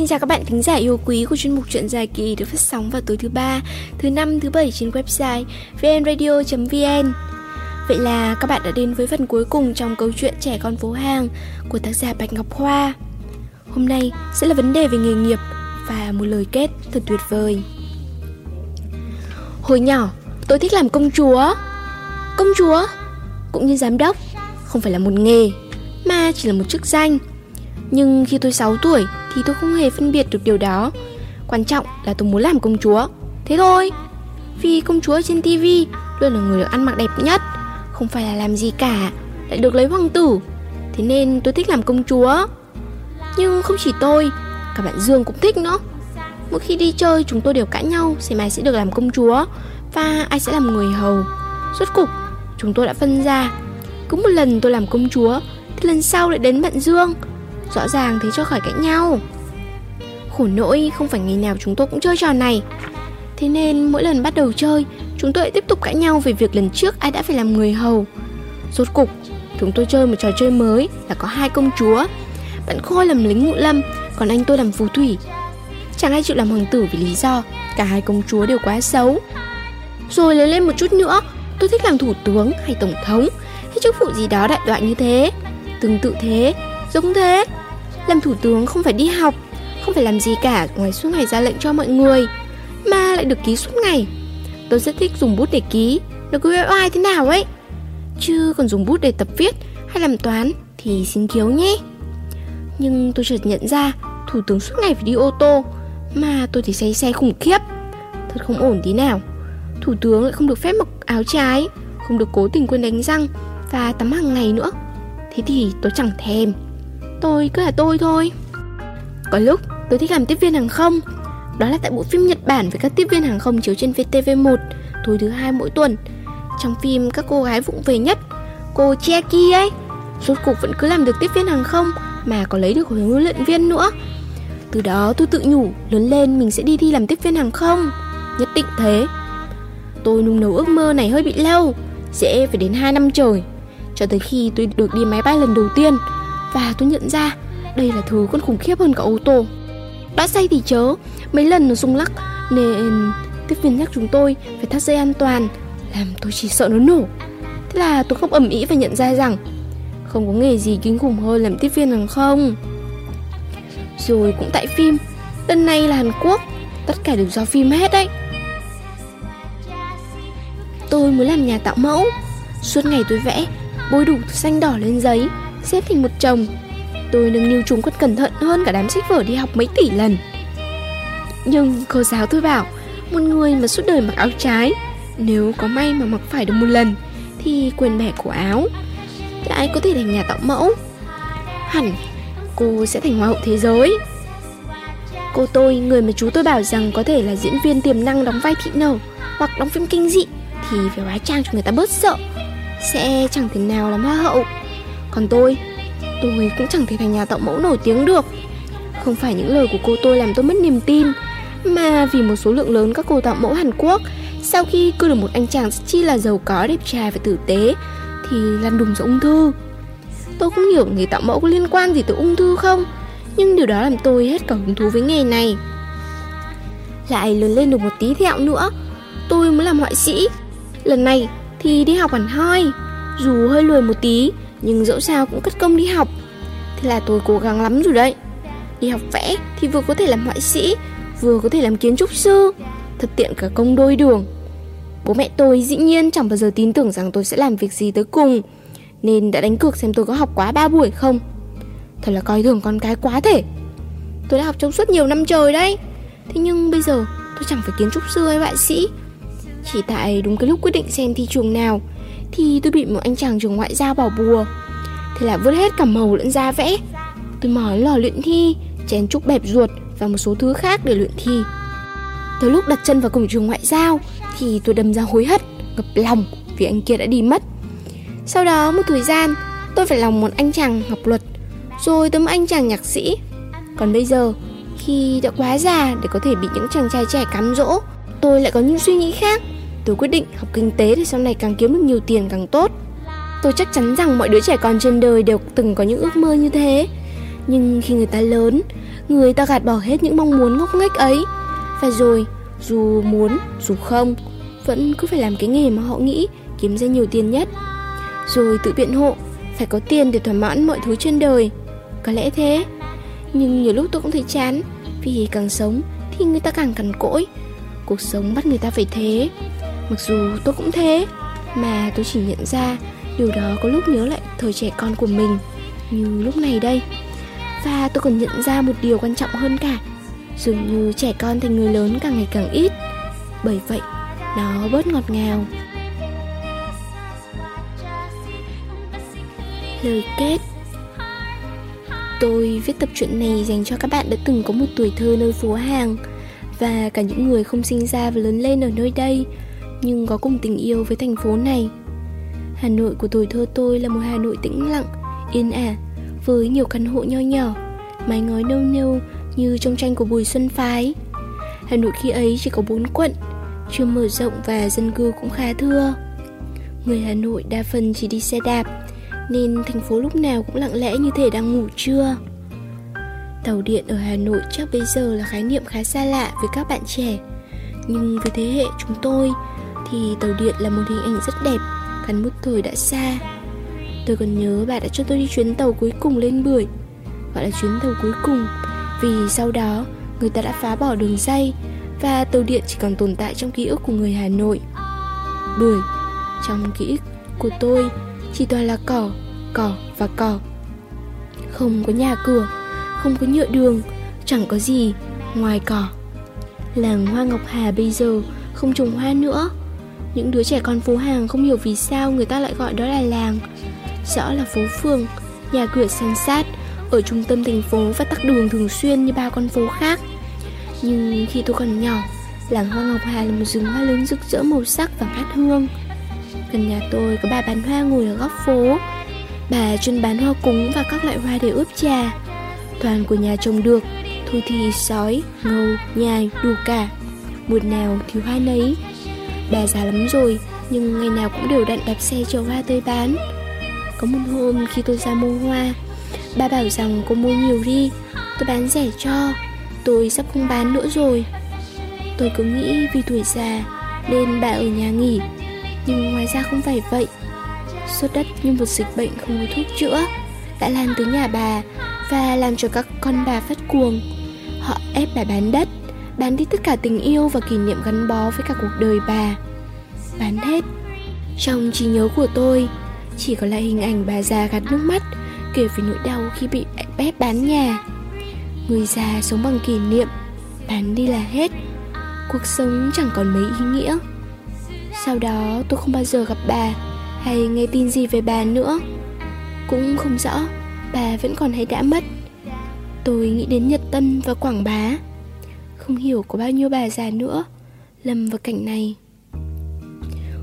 Xin chào các bạn thính giả yêu quý của chuyên mục truyện dài kỳ được phát sóng vào tối thứ ba, thứ năm, thứ bảy trên website vnradio.vn. Vậy là các bạn đã đến với phần cuối cùng trong câu chuyện Trẻ con phố hàng của tác giả Bạch Ngọc Hoa. Hôm nay sẽ là vấn đề về nghề nghiệp và một lời kết thật tuyệt vời. Hồi nhỏ, tôi thích làm công chúa. Công chúa cũng như giám đốc, không phải là một nghề mà chỉ là một chức danh. Nhưng khi tôi 6 tuổi thì tôi không hề phân biệt được điều đó. Quan trọng là tôi muốn làm công chúa. Thế thôi. Vì công chúa trên tivi luôn là người được ăn mặc đẹp nhất, không phải là làm gì cả, lại được lấy hoàng tử. Thế nên tôi thích làm công chúa. Nhưng không chỉ tôi, cả bạn Dương cũng thích nữa. Mỗi khi đi chơi chúng tôi đều cãi nhau xem ai sẽ được làm công chúa và ai sẽ làm người hầu. Rốt cục chúng tôi đã phân ra. Cứ một lần tôi làm công chúa thì lần sau lại đến bạn Dương Rõ ràng thế cho khỏi cãi nhau. Khổ nỗi, không phải ngày nào chúng tôi cũng chơi trò này. Thế nên mỗi lần bắt đầu chơi, Chúng tôi lại tiếp tục cãi nhau về việc lần trước ai đã phải làm người hầu. Rốt cục, Chúng tôi chơi một trò chơi mới là có hai công chúa. Bạn Khôi làm lính ngụ lâm, Còn anh tôi làm phù thủy. Chẳng ai chịu làm hoàng tử vì lý do, Cả hai công chúa đều quá xấu. Rồi lớn lên một chút nữa, Tôi thích làm thủ tướng hay tổng thống. Hay chức vụ gì đó đại đoạn như thế. Tương tự thế, Giống thế làm thủ tướng không phải đi học, Không phải làm gì cả, ngoài suốt ngày ra lệnh cho mọi người, Mà lại được ký suốt ngày. Tôi rất thích dùng bút để ký, Nó cứ oai oai thế nào ấy. Chứ còn dùng bút để tập viết hay làm toán Thì xin kiếu nhé. Nhưng tôi chợt nhận ra Thủ tướng suốt ngày phải đi ô tô, Mà tôi thì say xe khủng khiếp. Thật không ổn tí nào. Thủ tướng lại không được phép mặc áo trái, Không được cố tình quên đánh răng Và tắm hàng ngày nữa. Thế thì tôi chẳng thèm. Tôi cứ là tôi thôi. Có lúc tôi thích làm tiếp viên hàng không. Đó là tại bộ phim Nhật Bản về các tiếp viên hàng không chiếu trên VTV1 Tối thứ hai mỗi tuần. Trong phim, các cô gái vụng về nhất, Cô Chiaki ấy, Rốt cuộc vẫn cứ làm được tiếp viên hàng không Mà có lấy được huấn luyện viên nữa. Từ đó tôi tự nhủ, Lớn lên mình sẽ đi thi làm tiếp viên hàng không. Nhất định thế. Tôi nung nấu ước mơ này hơi bị lâu Dễ phải đến 2 năm trời. Cho tới khi tôi được đi máy bay lần đầu tiên và tôi nhận ra, đây là thứ còn khủng khiếp hơn cả ô tô. Đã say thì chớ, Mấy lần nó rung lắc, Nên tiếp viên nhắc chúng tôi phải thắt dây an toàn, Làm tôi chỉ sợ nó nổ. Thế là tôi không ẩm ý và nhận ra rằng, Không có nghề gì kinh khủng hơn làm tiếp viên hàng không. Rồi cũng tại phim, Lần này là Hàn Quốc, Tất cả đều do phim hết đấy. Tôi muốn làm nhà tạo mẫu, Suốt ngày tôi vẽ, Bôi đủ xanh đỏ lên giấy xếp thành một chồng. Tôi nâng niu chúng còn cẩn thận hơn cả đám sách vở đi học mấy tỷ lần. Nhưng cô giáo tôi bảo Một người mà suốt đời mặc áo trái Nếu có may mà mặc phải được một lần Thì quên bẻ cổ áo Lại có thể thành nhà tạo mẫu? Hẳn cô sẽ thành hoa hậu thế giới. Cô tôi, người mà chú tôi bảo rằng có thể là diễn viên tiềm năng đóng vai thị nở Hoặc đóng phim kinh dị Thì phải hóa trang cho người ta bớt sợ. Sẽ chẳng thể nào làm hoa hậu còn tôi Tôi cũng chẳng thể thành nhà tạo mẫu nổi tiếng được. Không phải những lời của cô tôi làm tôi mất niềm tin Mà vì một số lượng lớn các cô tạo mẫu Hàn Quốc Sau khi cưa được một anh chàng chi là giàu có, đẹp trai và tử tế Thì lăn đùng ra ung thư. Tôi không hiểu nghề tạo mẫu có liên quan gì tới ung thư không Nhưng điều đó làm tôi hết cả hứng thú với nghề này. Lại lớn lên được một tí thẹo nữa Tôi muốn làm họa sĩ. Lần này thì đi học hẳn hoi Dù hơi lười một tí nhưng dẫu sao cũng cất công đi học. Thế là tôi cố gắng lắm rồi đấy. Đi học vẽ thì vừa có thể làm họa sĩ, Vừa có thể làm kiến trúc sư, Thật tiện cả công đôi đường. Bố mẹ tôi dĩ nhiên chẳng bao giờ tin tưởng rằng tôi sẽ làm việc gì tới cùng, Nên đã đánh cược xem tôi có học quá 3 buổi không. Thật là coi thường con cái quá thể. Tôi đã học trong suốt nhiều năm trời đấy. Thế nhưng bây giờ tôi chẳng phải kiến trúc sư hay họa sĩ. Chỉ tại đúng cái lúc quyết định xem thi trường nào thì tôi bị một anh chàng trường ngoại giao bỏ bùa. Thế là vứt hết cả màu lẫn da vẽ. Tôi mở lò luyện thi, Chén trúc bẹp ruột Và một số thứ khác để luyện thi. Tới lúc đặt chân vào cổng trường ngoại giao Thì tôi đâm ra hối hận, Ngập lòng vì anh kia đã đi mất. Sau đó một thời gian, Tôi phải lòng một anh chàng học luật, Rồi tới một anh chàng nhạc sĩ. Còn bây giờ, Khi đã quá già để có thể bị những chàng trai trẻ cám dỗ, Tôi lại có những suy nghĩ khác. Tôi quyết định học kinh tế để sau này càng kiếm được nhiều tiền càng tốt. Tôi chắc chắn rằng mọi đứa trẻ con trên đời đều từng có những ước mơ như thế. Nhưng khi người ta lớn Người ta gạt bỏ hết những mong muốn ngốc nghếch ấy. Và rồi Dù muốn, dù không Vẫn cứ phải làm cái nghề mà họ nghĩ Kiếm ra nhiều tiền nhất. Rồi tự biện hộ Phải có tiền để thỏa mãn mọi thứ trên đời. Có lẽ thế Nhưng nhiều lúc tôi cũng thấy chán. Vì càng sống thì người ta càng cằn cỗi. Cuộc sống bắt người ta phải thế. Mặc dù tôi cũng thế, Mà tôi chỉ nhận ra Điều đó có lúc nhớ lại thời trẻ con của mình Như lúc này đây. Và tôi còn nhận ra một điều quan trọng hơn cả, Dường như trẻ con thành người lớn càng ngày càng ít, Bởi vậy nó bớt ngọt ngào. Lời kết. Tôi viết tập truyện này dành cho các bạn đã từng có một tuổi thơ nơi phố hàng Và cả những người không sinh ra và lớn lên ở nơi đây. Nhưng có cùng tình yêu với thành phố này Hà Nội của tuổi thơ tôi là một Hà Nội tĩnh lặng, yên ả Với nhiều căn hộ nho nhỏ, mái ngói nâu nâu như trong tranh của Bùi Xuân Phái Hà Nội khi ấy chỉ có bốn quận, chưa mở rộng và dân cư cũng khá thưa Người Hà Nội đa phần chỉ đi xe đạp nên thành phố lúc nào cũng lặng lẽ như thể đang ngủ trưa. Tàu điện ở Hà Nội chắc bây giờ là khái niệm khá xa lạ với các bạn trẻ. Nhưng với thế hệ chúng tôi thì tàu điện là một hình ảnh rất đẹp, gắn bút thời đã xa. Tôi còn nhớ bà đã cho tôi đi chuyến tàu cuối cùng lên bưởi, gọi là chuyến tàu cuối cùng vì sau đó người ta đã phá bỏ đường dây và tàu điện chỉ còn tồn tại trong ký ức của người Hà Nội. Bưởi, trong ký ức của tôi chỉ toàn là cỏ, cỏ và cỏ. Không có nhà cửa, không có nhựa đường, chẳng có gì ngoài cỏ. Làng Hoa Ngọc Hà bây giờ không trồng hoa nữa. Những đứa trẻ con phố hàng không hiểu vì sao người ta lại gọi đó là làng. Rõ là phố phường, nhà cửa san sát, ở trung tâm thành phố và tắc đường thường xuyên như ba con phố khác. Nhưng khi tôi còn nhỏ, làng Hoa Ngọc Hà là một rừng hoa lớn rực rỡ màu sắc và ngát hương. Gần nhà tôi có bà bán hoa ngồi ở góc phố Bà chuyên bán hoa cúng và các loại hoa để ướp trà Toàn của nhà trồng được Thôi thì sói, ngâu, nhài, đủ cả Một nào thì hoa nấy Bà già lắm rồi, Nhưng ngày nào cũng đều đặn đạp xe chở hoa tới bán. Có một hôm khi tôi ra mua hoa, Bà bảo rằng cô mua nhiều đi, Tôi bán rẻ cho, Tôi sắp không bán nữa rồi. Tôi cứ nghĩ vì tuổi già Nên bà ở nhà nghỉ, nhưng ngoài ra không phải vậy. Sốt đất như một dịch bệnh không có thuốc chữa, Đã lan tới nhà bà Và làm cho các con bà phát cuồng. Họ ép bà bán đất. Bán đi tất cả tình yêu và kỷ niệm gắn bó với cả cuộc đời bà. Bán hết. Trong trí nhớ của tôi, Chỉ còn lại hình ảnh bà già gạt nước mắt, Kể về nỗi đau khi bị ép bán nhà. Người già sống bằng kỷ niệm, Bán đi là hết. Cuộc sống chẳng còn mấy ý nghĩa. Sau đó tôi không bao giờ gặp bà Hay nghe tin gì về bà nữa. Cũng không rõ Bà vẫn còn hay đã mất. Tôi nghĩ đến Nhật Tân và Quảng Bá. Không hiểu có bao nhiêu bà già nữa Lâm vào cảnh này.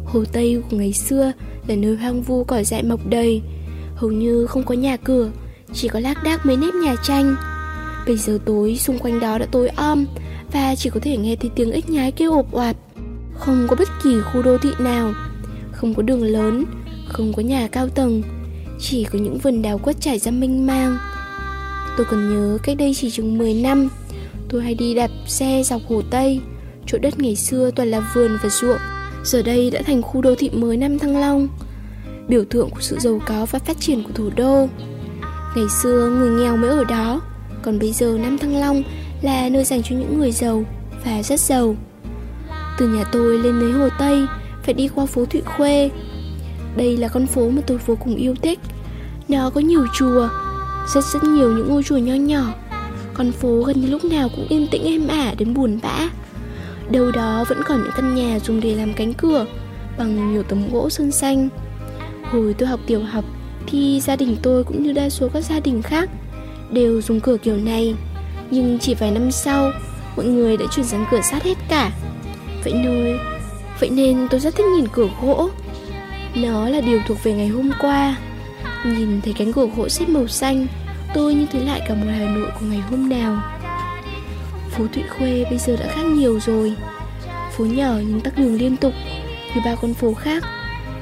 Hồ Tây của ngày xưa là nơi hoang vu cỏ dại mọc đầy, Hầu như không có nhà cửa, Chỉ có lác đác mấy nếp nhà tranh. Bây giờ tối, xung quanh đó đã tối om, Và chỉ có thể nghe thấy tiếng ếch nhái kêu ộp oạt không có bất kỳ khu đô thị nào, Không có đường lớn, Không có nhà cao tầng, Chỉ có những vườn đào quất trải ra mênh mang. Tôi còn nhớ cách đây chỉ chừng 10 năm Tôi hay đi đạp xe dọc Hồ Tây. Chỗ đất ngày xưa toàn là vườn và ruộng, Giờ đây đã thành khu đô thị mới Nam Thăng Long. Biểu tượng của sự giàu có và phát triển của thủ đô. Ngày xưa người nghèo mới ở đó, Còn bây giờ Nam Thăng Long là nơi dành cho những người giàu và rất giàu. Từ nhà tôi lên lấy Hồ Tây, Phải đi qua phố Thụy Khuê. Đây là con phố mà tôi vô cùng yêu thích. Nó có nhiều chùa, Rất rất nhiều những ngôi chùa nho nhỏ. Con phố gần như lúc nào cũng yên tĩnh êm ả đến buồn bã. Đâu đó vẫn còn những căn nhà dùng để làm cánh cửa Bằng nhiều tấm gỗ sơn xanh. Hồi tôi học tiểu học Thì gia đình tôi cũng như đa số các gia đình khác Đều dùng cửa kiểu này. Nhưng chỉ vài năm sau Mọi người đã chuyển sang cửa sắt hết cả. Vậy nên, vậy nên tôi rất thích nhìn cửa gỗ. Nó là điều thuộc về ngày hôm qua. Nhìn thấy cánh cửa gỗ xếp màu xanh Tôi như thấy lại cả một Hà Nội của ngày hôm nào. Phố Thụy Khuê bây giờ đã khác nhiều rồi. Phố nhỏ nhưng tắc đường liên tục, Như ba con phố khác.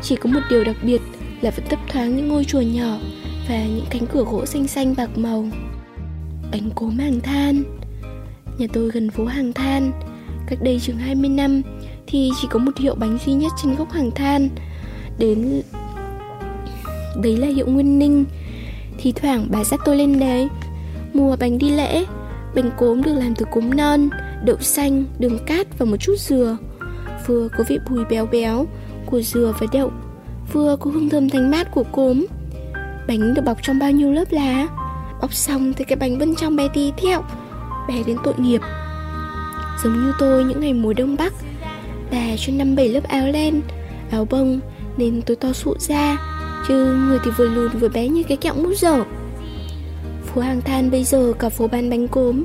Chỉ có một điều đặc biệt là vẫn thấp thoáng những ngôi chùa nhỏ Và những cánh cửa gỗ xanh xanh bạc màu. Bánh cốm hàng than. Nhà tôi gần phố hàng than. Cách đây chừng 20 năm Thì chỉ có một hiệu bánh duy nhất trên góc hàng than. Đến, Đấy là hiệu Nguyên Ninh. Thì thoảng bà dắt tôi lên đấy. Mua bánh đi lễ Bánh cốm được làm từ cốm non Đậu xanh, đường cát và một chút dừa. Vừa có vị bùi béo béo Của dừa và đậu Vừa có hương thơm thanh mát của cốm. Bánh được bọc trong bao nhiêu lớp lá Bọc xong thì cái bánh bên trong bé tí theo Bé đến tội nghiệp. Giống như tôi những ngày mùa đông bắc Bà cho năm bảy lớp áo len Áo bông Nên tôi to sụ ra. Chứ người thì vừa lùn vừa bé như cái kẹo mút dở Phố hàng than bây giờ cả phố bán bánh cốm.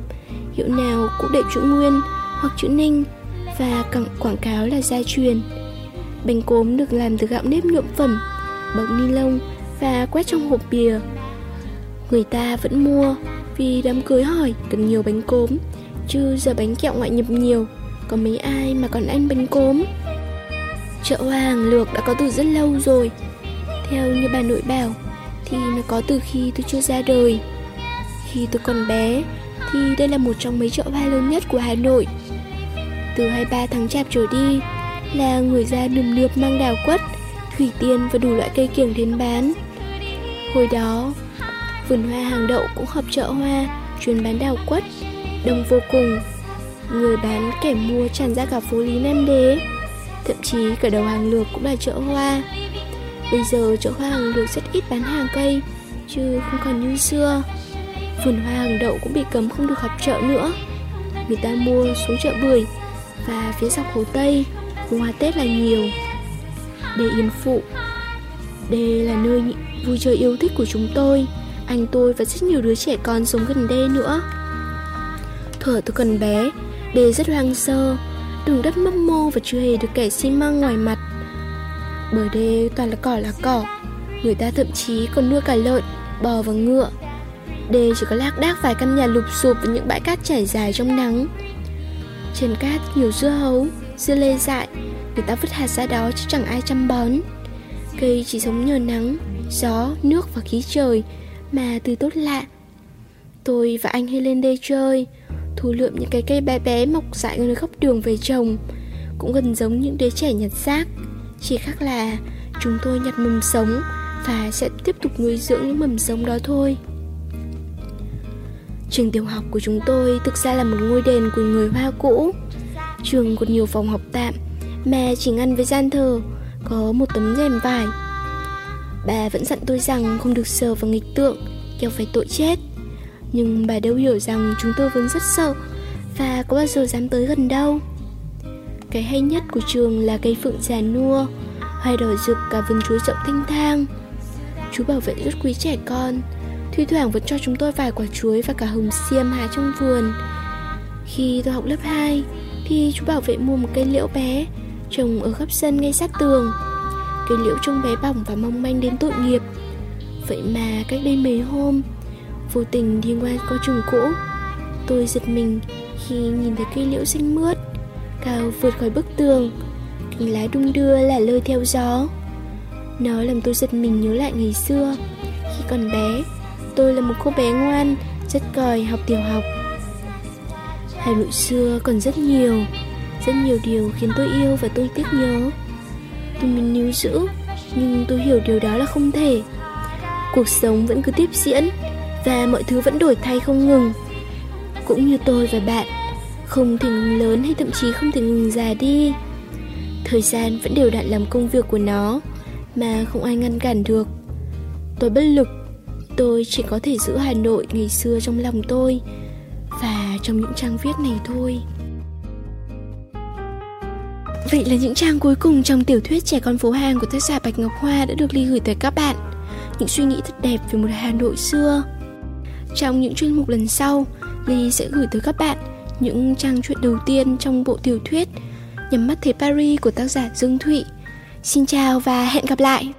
Hiệu nào cũng để chữ Nguyên hoặc chữ Ninh Và quảng cáo là gia truyền. Bánh cốm được làm từ gạo nếp nhuộm phẩm, Bọc ni lông và quét trong hộp bìa. Người ta vẫn mua vì đám cưới hỏi cần nhiều bánh cốm, Chứ giờ bánh kẹo ngoại nhập nhiều, Có mấy ai mà còn ăn bánh cốm? Chợ hoa hàng lược đã có từ rất lâu rồi theo như bà nội bảo, Thì nó có từ khi tôi chưa ra đời. Khi tôi còn bé, Thì đây là một trong mấy chợ hoa lớn nhất của Hà Nội. Từ 23 tháng chạp trở đi, Là người ra nườm nượp mang đào quất, Thủy tiên và đủ loại cây kiểng đến bán. Hồi đó, Vườn hoa hàng đậu cũng hợp chợ hoa, Chuyên bán đào quất, Đông vô cùng. Người bán kẻ mua tràn ra cả phố Lý Nam Đế. Thậm chí cả đầu hàng lược cũng là chợ hoa. Bây giờ chợ hoa hàng rất ít bán hàng cây, Chứ không còn như xưa. Vườn hoa hàng đậu cũng bị cấm không được họp chợ nữa. Người ta mua xuống chợ bưởi Và phía dọc hồ Tây Hoa Tết là nhiều. Đê Yên Phụ, Đây là nơi vui chơi yêu thích của chúng tôi. Anh tôi và rất nhiều đứa trẻ con sống gần đê nữa. Thở tôi còn bé Đê rất hoang sơ. Đường đất mấp mô và chưa hề được kẻ xi măng ngoài mặt. Bờ đê toàn là cỏ là cỏ. Người ta thậm chí còn nuôi cả lợn, bò và ngựa. Đê chỉ có lác đác vài căn nhà lụp sụp với những bãi cát trải dài trong nắng. Trên cát nhiều dưa hấu, dưa lê dại. Người ta vứt hạt ra đó chứ chẳng ai chăm bón. Cây chỉ sống nhờ nắng, gió, nước và khí trời Mà từ tốt lạ. Tôi và anh hay lên đây chơi Thu lượm những cái cây bé bé mọc dại nơi góc đường về trồng. Cũng gần giống những đứa trẻ nhặt rác chỉ khác là chúng tôi nhặt mầm sống Và sẽ tiếp tục nuôi dưỡng những mầm sống đó thôi. Trường tiểu học của chúng tôi thực ra là một ngôi đền của người Hoa cũ. Trường còn nhiều phòng học tạm, Mà chỉ ngăn với gian thờ, Có một tấm rèm vải. Bà vẫn dặn tôi rằng không được sờ vào nghịch tượng Kẻo phải tội chết. Nhưng bà đâu hiểu rằng chúng tôi vẫn rất sợ Và có bao giờ dám tới gần đâu. Cái hay nhất của trường là cây phượng già nua, Hoa đỏ rực cả vườn chuối rộng thanh thang. Chú bảo vệ rất quý trẻ con, Thi thoảng vẫn cho chúng tôi vài quả chuối và cả hồng xiêm hái trong vườn. Khi tôi học lớp 2 Thì chú bảo vệ mua một cây liễu bé, Trồng ở góc sân ngay sát tường. Cây liễu trông bé bỏng và mong manh đến tội nghiệp. Vậy mà cách đây mấy hôm, Vô tình đi qua có trường cũ, Tôi giật mình khi nhìn thấy cây liễu xanh mướt. Cao vượt khỏi bức tường. Cành lá đung đưa là lơi theo gió. Nó làm tôi giật mình nhớ lại ngày xưa. Khi còn bé, Tôi là một cô bé ngoan, Rất còi học tiểu học. Hà Nội xưa còn rất nhiều Rất nhiều điều khiến tôi yêu và tôi tiếc nhớ. Tôi muốn níu giữ, Nhưng tôi hiểu điều đó là không thể. Cuộc sống vẫn cứ tiếp diễn Và mọi thứ vẫn đổi thay không ngừng. Cũng như tôi và bạn không thể ngừng lớn hay thậm chí không thể ngừng già đi. Thời gian vẫn đều đặn làm công việc của nó Mà không ai ngăn cản được. Tôi bất lực Tôi chỉ có thể giữ Hà Nội ngày xưa trong lòng tôi Và trong những trang viết này thôi. Vậy là những trang cuối cùng trong tiểu thuyết Trẻ con phố hàng của tác giả Bạch Ngọc Hoa đã được Ly gửi tới các bạn. Những suy nghĩ thật đẹp về một Hà Nội xưa. Trong những chuyên mục lần sau, Ly sẽ gửi tới các bạn những trang truyện đầu tiên trong bộ tiểu thuyết Nhắm mắt thấy Paris của tác giả Dương Thụy Xin chào và hẹn gặp lại!